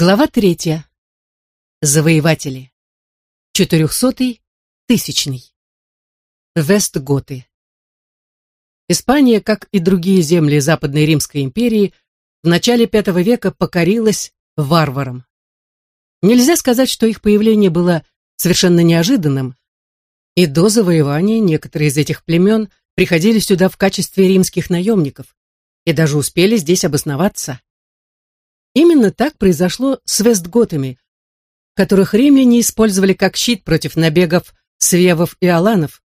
Глава третья. Завоеватели. Четырехсотый, тысячный. Вестготы. Испания, как и другие земли Западной Римской империи, в начале V века покорилась варварам. Нельзя сказать, что их появление было совершенно неожиданным, и до завоевания некоторые из этих племен приходили сюда в качестве римских наемников и даже успели здесь обосноваться. Именно так произошло с вестготами, которых римляне использовали как щит против набегов свевов и аланов,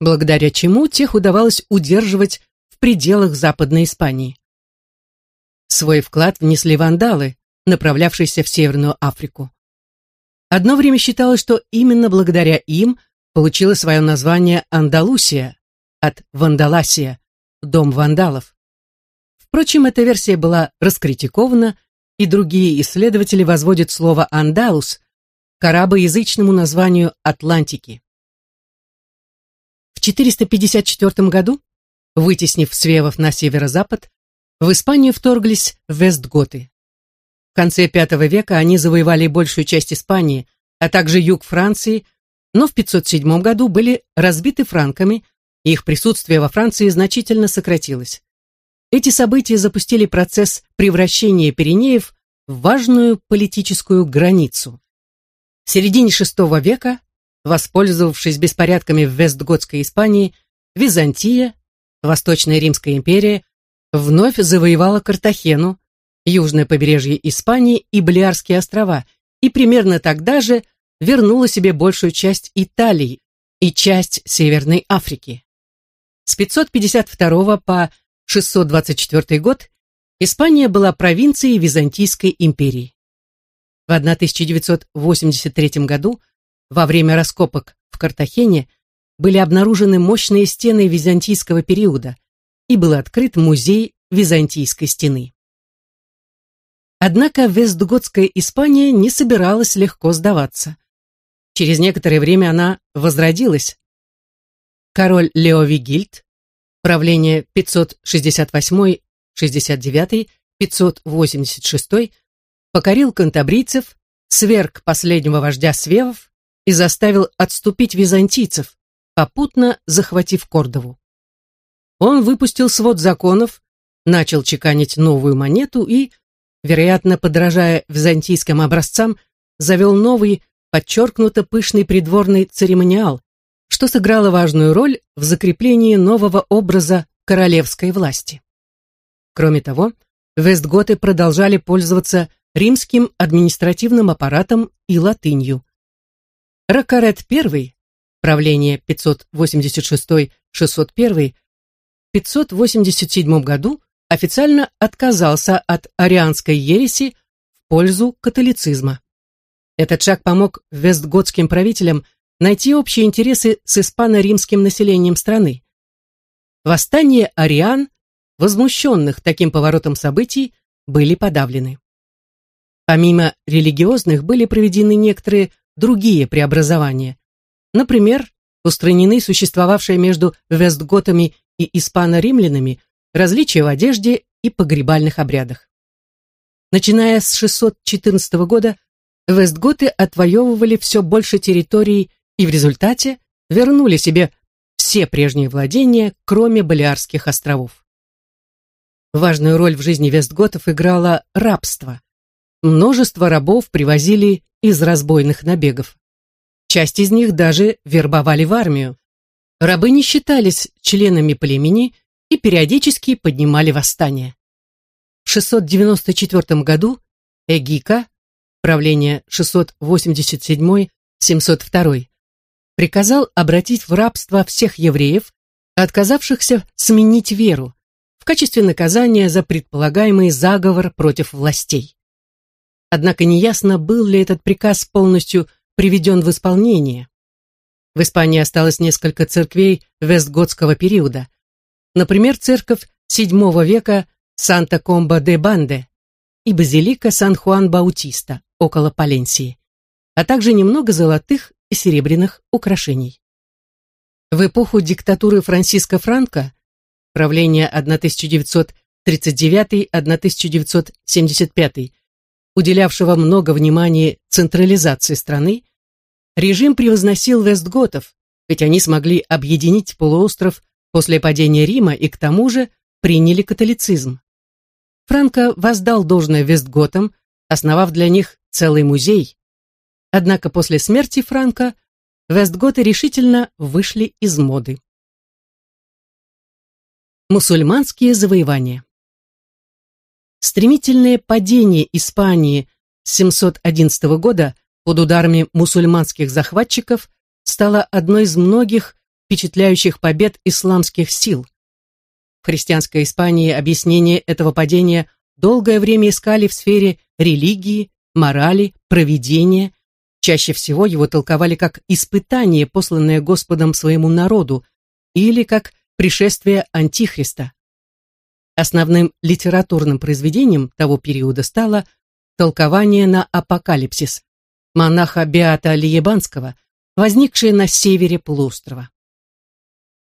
благодаря чему тех удавалось удерживать в пределах Западной Испании. Свой вклад внесли вандалы, направлявшиеся в Северную Африку. Одно время считалось, что именно благодаря им получила свое название Андалусия, от Вандаласия, дом вандалов. Впрочем, эта версия была раскритикована, и другие исследователи возводят слово «андалус» к арабоязычному названию Атлантики. В 454 году, вытеснив свевов на северо-запад, в Испанию вторглись вестготы. В конце V века они завоевали большую часть Испании, а также юг Франции, но в 507 году были разбиты франками, и их присутствие во Франции значительно сократилось. Эти события запустили процесс превращения Пиренеев в важную политическую границу. В середине VI века, воспользовавшись беспорядками в Вестготской Испании, Византия, Восточная Римская империя, вновь завоевала Картахену, южное побережье Испании и Балиарские острова, и примерно тогда же вернула себе большую часть Италии и часть Северной Африки. С 552 по 624 год Испания была провинцией Византийской империи. В 1983 году, во время раскопок в Картахене, были обнаружены мощные стены византийского периода и был открыт музей Византийской стены. Однако Вестготская Испания не собиралась легко сдаваться. Через некоторое время она возродилась. Король Лео Вигильд, правление 568-69, 586, покорил кантабрийцев, сверг последнего вождя свевов и заставил отступить византийцев, попутно захватив Кордову. Он выпустил свод законов, начал чеканить новую монету и, вероятно, подражая византийским образцам, завел новый, подчеркнуто пышный придворный церемониал, что сыграло важную роль в закреплении нового образа королевской власти. Кроме того, вестготы продолжали пользоваться римским административным аппаратом и латынью. Ракарет I, правление 586-601, в 587 году официально отказался от арианской ереси в пользу католицизма. Этот шаг помог вестготским правителям найти общие интересы с испано-римским населением страны. Восстание ариан, возмущенных таким поворотом событий, были подавлены. Помимо религиозных были проведены некоторые другие преобразования. Например, устранены существовавшие между вестготами и испано-римлянами различия в одежде и погребальных обрядах. Начиная с 614 года, вестготы отвоевывали все больше территорий и в результате вернули себе все прежние владения, кроме Балиарских островов. Важную роль в жизни вестготов играло рабство. Множество рабов привозили из разбойных набегов. Часть из них даже вербовали в армию. Рабы не считались членами племени и периодически поднимали восстание. В 694 году Эгика, правление 687-702, приказал обратить в рабство всех евреев, отказавшихся сменить веру, в качестве наказания за предполагаемый заговор против властей. Однако неясно, был ли этот приказ полностью приведен в исполнение. В Испании осталось несколько церквей вестготского периода. Например, церковь VII века Санта-Комба-де-Банде и базилика Сан-Хуан-Баутиста около Паленсии, а также немного золотых и серебряных украшений. В эпоху диктатуры Франциско Франко, правление 1939-1975, уделявшего много внимания централизации страны, режим превозносил вестготов, ведь они смогли объединить полуостров после падения Рима и к тому же приняли католицизм. Франко воздал должное вестготам, основав для них целый музей. Однако после смерти Франка вестготы решительно вышли из моды. Мусульманские завоевания Стремительное падение Испании с 711 года под ударами мусульманских захватчиков стало одной из многих впечатляющих побед исламских сил. В христианской Испании объяснение этого падения долгое время искали в сфере религии, морали, проведения. Чаще всего его толковали как испытание, посланное Господом своему народу, или как пришествие Антихриста. Основным литературным произведением того периода стало толкование на апокалипсис монаха Беата Лиебанского, возникшее на севере полуострова.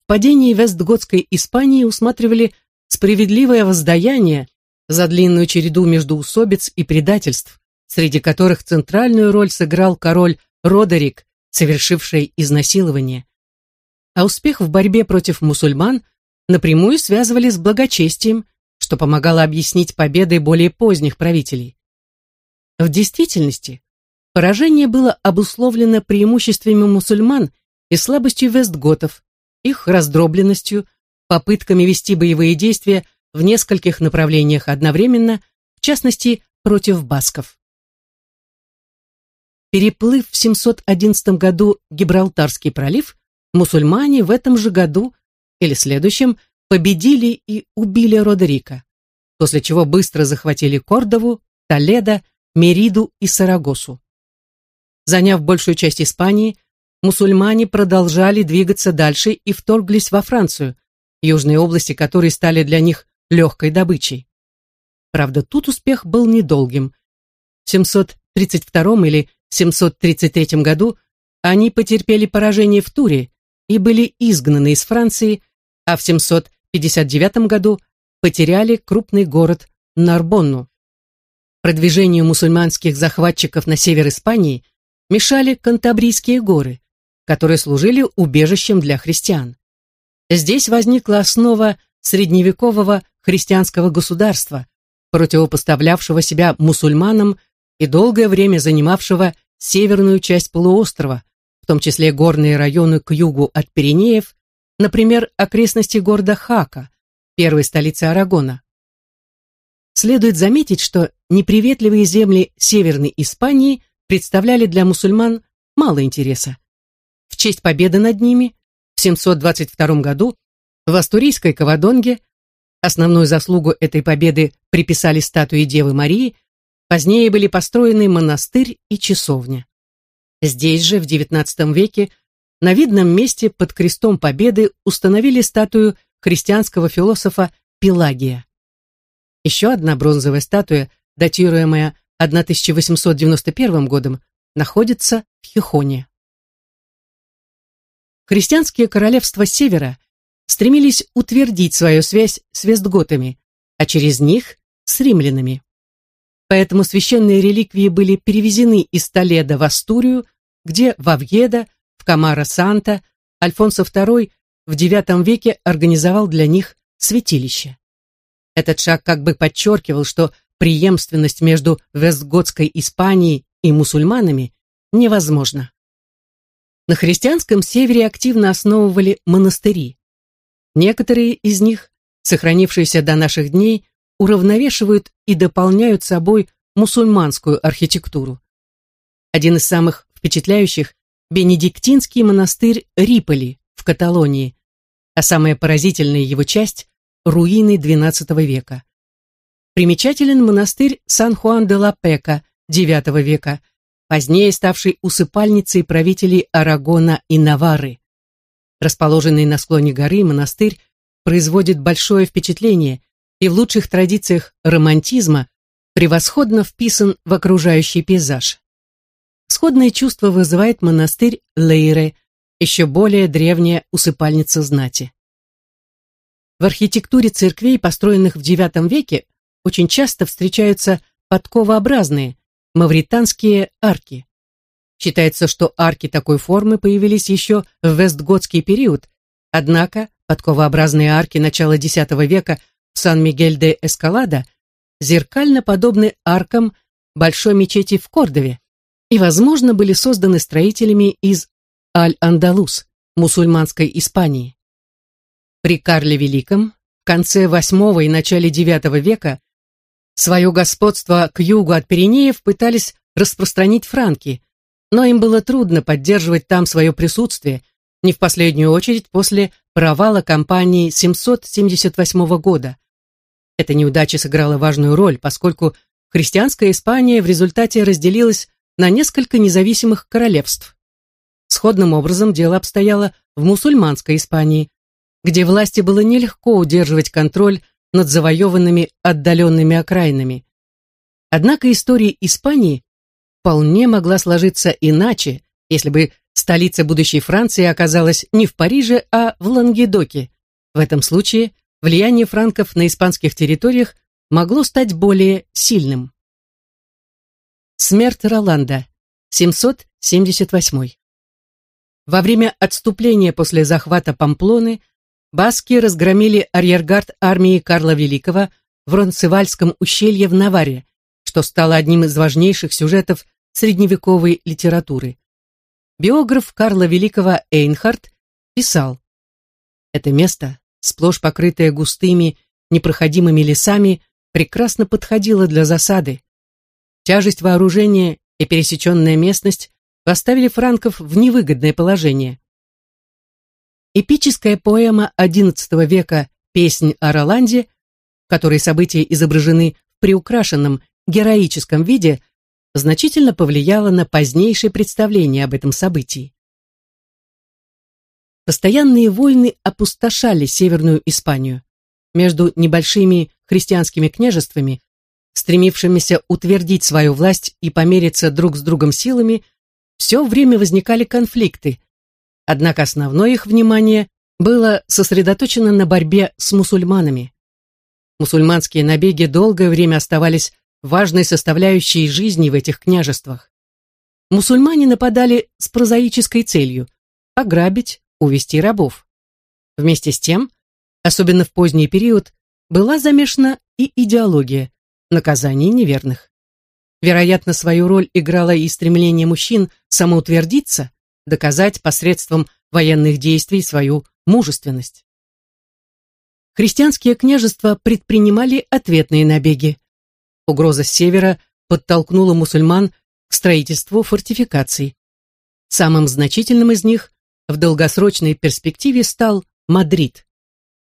В падении Вестготской Испании усматривали справедливое воздаяние за длинную череду междоусобиц и предательств, среди которых центральную роль сыграл король Родерик, совершивший изнасилование. А успех в борьбе против мусульман напрямую связывали с благочестием, что помогало объяснить победы более поздних правителей. В действительности, поражение было обусловлено преимуществами мусульман и слабостью вестготов, их раздробленностью, попытками вести боевые действия в нескольких направлениях одновременно, в частности, против басков. Переплыв в 711 году Гибралтарский пролив, мусульмане в этом же году или следующем победили и убили Родерика, после чего быстро захватили Кордову, Толедо, Мериду и Сарагосу. Заняв большую часть Испании, мусульмане продолжали двигаться дальше и вторглись во Францию, южные области которой стали для них легкой добычей. Правда, тут успех был недолгим. В 732 или 733 году они потерпели поражение в Туре и были изгнаны из Франции, а в 759 году потеряли крупный город Нарбонну. Продвижению мусульманских захватчиков на север Испании мешали Кантабрийские горы, которые служили убежищем для христиан. Здесь возникла основа средневекового христианского государства, противопоставлявшего себя мусульманам и долгое время занимавшего северную часть полуострова, в том числе горные районы к югу от Пиренеев, например, окрестности города Хака, первой столицы Арагона. Следует заметить, что неприветливые земли Северной Испании представляли для мусульман мало интереса. В честь победы над ними в 722 году в Астурийской Кавадонге основную заслугу этой победы приписали статуе Девы Марии, позднее были построены монастырь и часовня. Здесь же, в XIX веке, на видном месте под крестом Победы установили статую христианского философа Пелагия. Еще одна бронзовая статуя, датируемая 1891 годом, находится в Хихоне. Христианские королевства Севера стремились утвердить свою связь с вестготами, а через них с римлянами. Поэтому священные реликвии были перевезены из Толеда в Астурию, где в Авьедо, в Камара-Санта, Альфонсо II в IX веке организовал для них святилище. Этот шаг как бы подчеркивал, что преемственность между Вестготской Испанией и мусульманами невозможна. На христианском севере активно основывали монастыри. Некоторые из них, сохранившиеся до наших дней, уравновешивают и дополняют собой мусульманскую архитектуру. Один из самых впечатляющих – Бенедиктинский монастырь Риполи в Каталонии, а самая поразительная его часть – руины XII века. Примечателен монастырь Сан-Хуан-де-Ла-Пека IX века, позднее ставший усыпальницей правителей Арагона и Навары. Расположенный на склоне горы монастырь производит большое впечатление и в лучших традициях романтизма превосходно вписан в окружающий пейзаж. Сходное чувство вызывает монастырь Лейре, еще более древняя усыпальница знати. В архитектуре церквей, построенных в IX веке, очень часто встречаются подковообразные, мавританские арки. Считается, что арки такой формы появились еще в вестготский период, однако подковообразные арки начала X века Сан-Мигель-де-Эскалада зеркально подобны аркам Большой мечети в Кордове и, возможно, были созданы строителями из Аль-Андалус, мусульманской Испании. При Карле Великом в конце VIII и начале IX века свое господство к югу от Пиренеев пытались распространить франки, но им было трудно поддерживать там свое присутствие, не в последнюю очередь после провала кампании 778 года. Эта неудача сыграла важную роль, поскольку христианская Испания в результате разделилась на несколько независимых королевств. Сходным образом дело обстояло в мусульманской Испании, где власти было нелегко удерживать контроль над завоеванными отдаленными окраинами. Однако история Испании вполне могла сложиться иначе, если бы столица будущей Франции оказалась не в Париже, а в Лангедоке. В этом случае влияние франков на испанских территориях могло стать более сильным. Смерть Роланда, 778. Во время отступления после захвата Памплоны баски разгромили арьергард армии Карла Великого в Ронцевальском ущелье в Наваре, что стало одним из важнейших сюжетов средневековой литературы. Биограф Карла Великого Эйнхард писал, «Это место, сплошь покрытое густыми, непроходимыми лесами, прекрасно подходило для засады. Тяжесть вооружения и пересеченная местность поставили франков в невыгодное положение. Эпическая поэма XI века «Песнь о Роланде», в которой события изображены в приукрашенном, героическом виде, значительно повлияла на позднейшее представление об этом событии. Постоянные войны опустошали Северную Испанию. Между небольшими христианскими княжествами, стремившимися утвердить свою власть и помериться друг с другом силами, все время возникали конфликты, однако основное их внимание было сосредоточено на борьбе с мусульманами. Мусульманские набеги долгое время оставались важной составляющей жизни в этих княжествах. Мусульмане нападали с прозаической целью – ограбить, увести рабов. Вместе с тем, особенно в поздний период, была замешана и идеология – наказание неверных. Вероятно, свою роль играло и стремление мужчин самоутвердиться, доказать посредством военных действий свою мужественность. Христианские княжества предпринимали ответные набеги. Угроза с севера подтолкнула мусульман к строительству фортификаций. Самым значительным из них в долгосрочной перспективе стал Мадрид.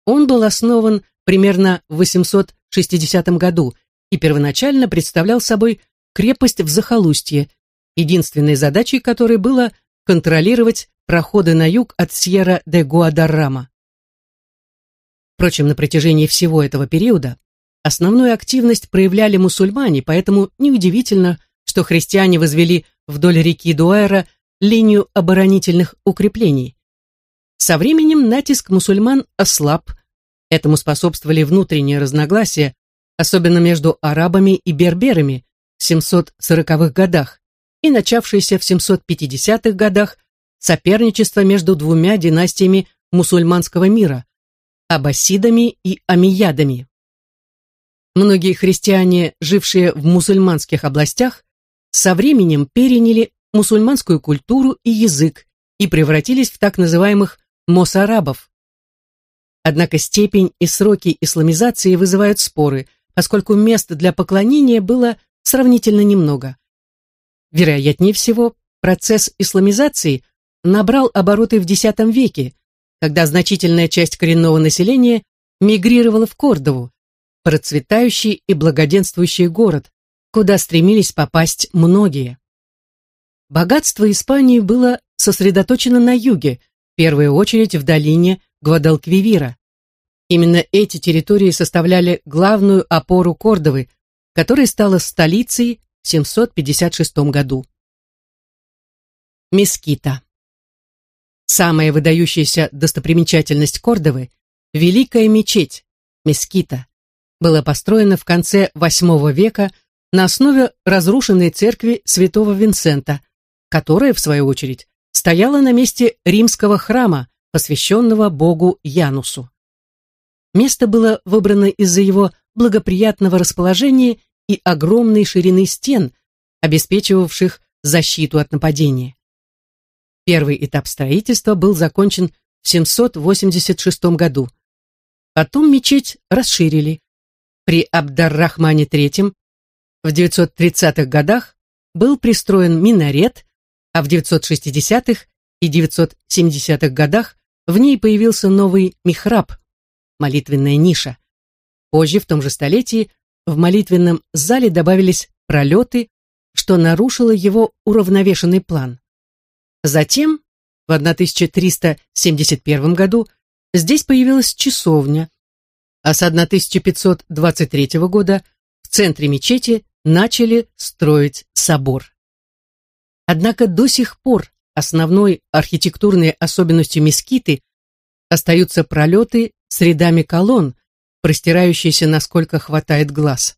Он был основан примерно в 860 году и первоначально представлял собой крепость в захолустье, единственной задачей которой было контролировать проходы на юг от Сьерра де Гуадаррама. Впрочем, на протяжении всего этого периода основную активность проявляли мусульмане, поэтому неудивительно, что христиане возвели вдоль реки Дуэра линию оборонительных укреплений. Со временем натиск мусульман ослаб, этому способствовали внутренние разногласия, особенно между арабами и берберами, в 740-х годах и начавшееся в 750-х годах соперничество между двумя династиями мусульманского мира – аббасидами и амиядами. Многие христиане, жившие в мусульманских областях, со временем переняли мусульманскую культуру и язык и превратились в так называемых мосарабов. Однако степень и сроки исламизации вызывают споры, поскольку мест для поклонения было сравнительно немного. Вероятнее всего, процесс исламизации набрал обороты в X веке, когда значительная часть коренного населения мигрировала в Кордову, процветающий и благоденствующий город, куда стремились попасть многие. Богатство Испании было сосредоточено на юге, в первую очередь в долине Гвадалквивира. Именно эти территории составляли главную опору Кордовы, которая стала столицей в 756 году. Мескита. Самая выдающаяся достопримечательность Кордовы – Великая мечеть, Мескита, была построена в конце VIII века на основе разрушенной церкви святого Винсента, которая, в свою очередь, стояла на месте римского храма, посвященного богу Янусу. Место было выбрано из-за его благоприятного расположения и огромной ширины стен, обеспечивавших защиту от нападения. Первый этап строительства был закончен в 786 году. Потом мечеть расширили. При Абдар-Рахмане III в 930-х годах был пристроен минарет, а в 960-х и 970-х годах в ней появился новый михраб, молитвенная ниша. Позже, в том же столетии, в молитвенном зале добавились пролеты, что нарушило его уравновешенный план. Затем, в 1371 году, здесь появилась часовня, а с 1523 года в центре мечети начали строить собор. Однако до сих пор основной архитектурной особенностью мескиты остаются пролеты с рядами колонн, простирающиеся насколько хватает глаз.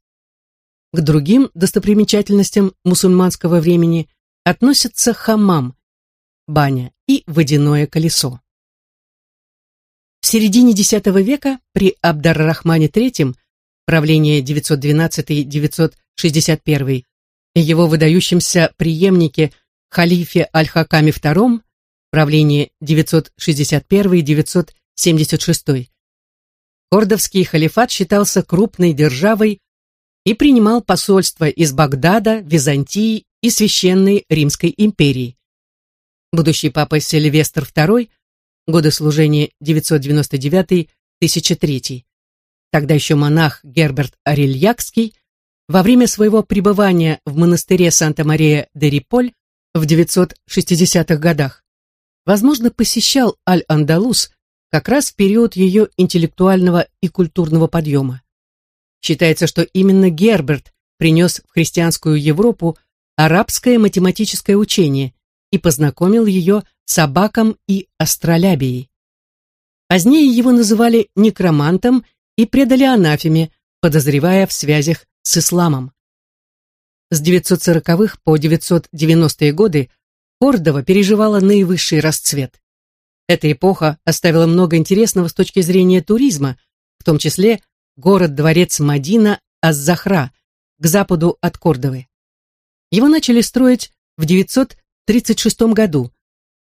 К другим достопримечательностям мусульманского времени относятся хамам, баня и водяное колесо. Середине X века при Абдар-Рахмане III, правление 912-961, его выдающемся преемнике халифе Аль-Хакаме II, правление 961-976, Кордовский халифат считался крупной державой и принимал посольства из Багдада, Византии и Священной Римской империи. Будущий папа Сильвестр II, годы служения 999-1003, тогда еще монах Герберт Арельякский, во время своего пребывания в монастыре Санта-Мария-де-Риполь в 960-х годах, возможно, посещал Аль-Андалус как раз в период ее интеллектуального и культурного подъема. Считается, что именно Герберт принес в христианскую Европу арабское математическое учение и познакомил ее с Абаком и астролябией. Позднее его называли некромантом и предали анафеме, подозревая в связях с исламом. С 940-х по 990-е годы Кордова переживала наивысший расцвет. Эта эпоха оставила много интересного с точки зрения туризма, в том числе город-дворец Мадина Аз-Захра, к западу от Кордовы. Его начали строить в 936 году.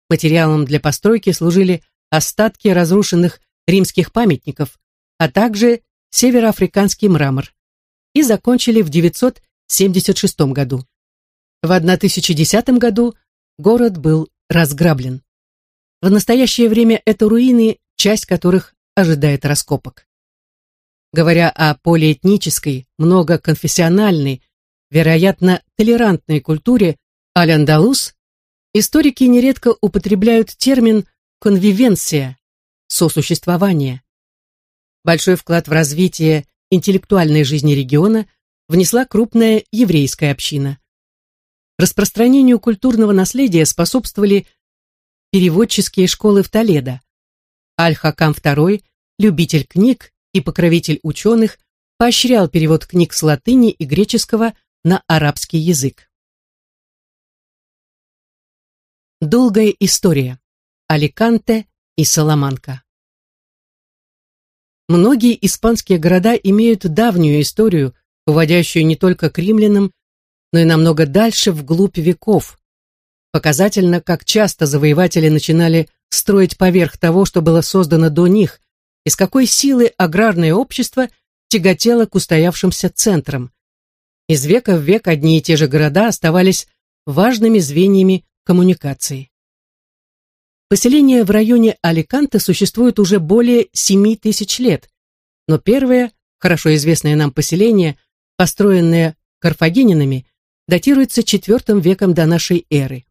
Материалом для постройки служили остатки разрушенных римских памятников, а также североафриканский мрамор. И закончили в 976 году. В 1010 году город был разграблен. В настоящее время это руины, часть которых ожидает раскопок. Говоря о полиэтнической, многоконфессиональной, вероятно, толерантной культуре Аль-Андалус, историки нередко употребляют термин «конвивенция» – сосуществование. Большой вклад в развитие интеллектуальной жизни региона внесла крупная еврейская община. Распространению культурного наследия способствовали переводческие школы в Толедо. Аль-Хакам II, любитель книг и покровитель ученых, поощрял перевод книг с латыни и греческого на арабский язык. Долгая история. Аликанте и Саламанка. Многие испанские города имеют давнюю историю, уводящую не только к римлянам, но и намного дальше, вглубь веков. Показательно, как часто завоеватели начинали строить поверх того, что было создано до них, и с какой силы аграрное общество тяготело к устоявшимся центрам. Из века в век одни и те же города оставались важными звеньями коммуникации. Поселение в районе Аликанте существует уже более 7 тысяч лет, но первое, хорошо известное нам поселение, построенное карфагенинами, датируется IV веком до нашей эры.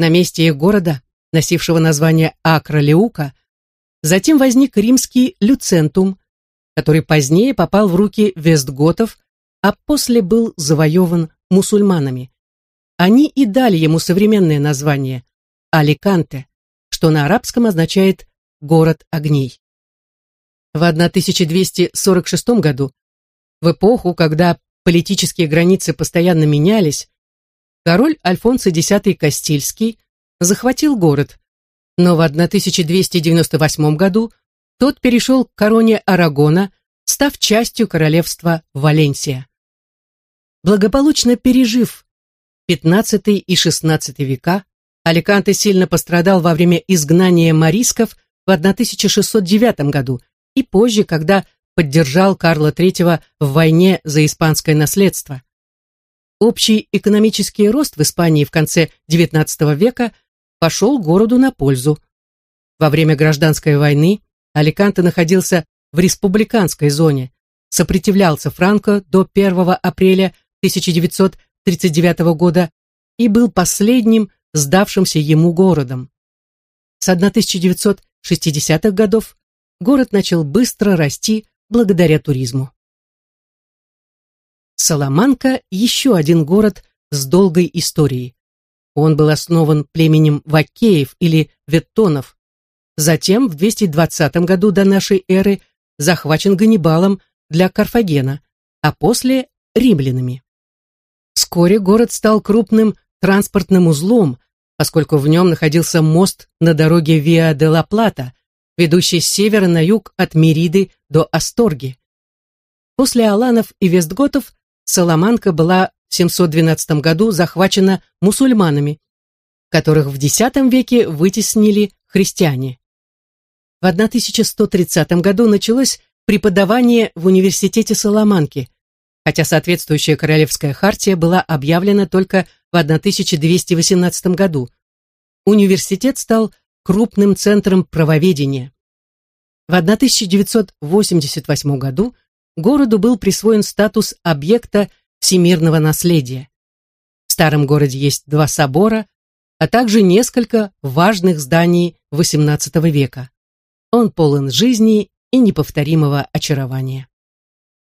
На месте их города, носившего название Акролеука, Затем возник римский люцентум, который позднее попал в руки вестготов, а после был завоеван мусульманами. Они и дали ему современное название Аликанте, что на арабском означает «город огней». В 1246 году, в эпоху, когда политические границы постоянно менялись, король Альфонсо X Кастильский захватил город, но в 1298 году тот перешел к короне Арагона, став частью королевства Валенсия. Благополучно пережив XV и XVI века, Аликанте сильно пострадал во время изгнания морисков в 1609 году и позже, когда поддержал Карла III в войне за испанское наследство. Общий экономический рост в Испании в конце XIX века пошел городу на пользу. Во время гражданской войны Аликанте находился в республиканской зоне, сопротивлялся Франко до 1 апреля 1939 года и был последним сдавшимся ему городом. С 1960-х годов город начал быстро расти благодаря туризму. Саламанка – еще один город с долгой историей. Он был основан племенем Вакеев или Веттонов. Затем, в 220 году до нашей эры, захвачен Ганнибалом для Карфагена, а после – римлянами. Вскоре город стал крупным транспортным узлом, поскольку в нем находился мост на дороге Виа де ла Плата, ведущий с севера на юг от Мериды до Асторги. После Аланов и Вестготов Саламанка была в 712 году захвачена мусульманами, которых в X веке вытеснили христиане. В 1130 году началось преподавание в университете Саламанки, хотя соответствующая королевская хартия была объявлена только в 1218 году. Университет стал крупным центром правоведения. В 1988 году городу был присвоен статус объекта всемирного наследия. В старом городе есть два собора, а также несколько важных зданий XVIII века. Он полон жизни и неповторимого очарования.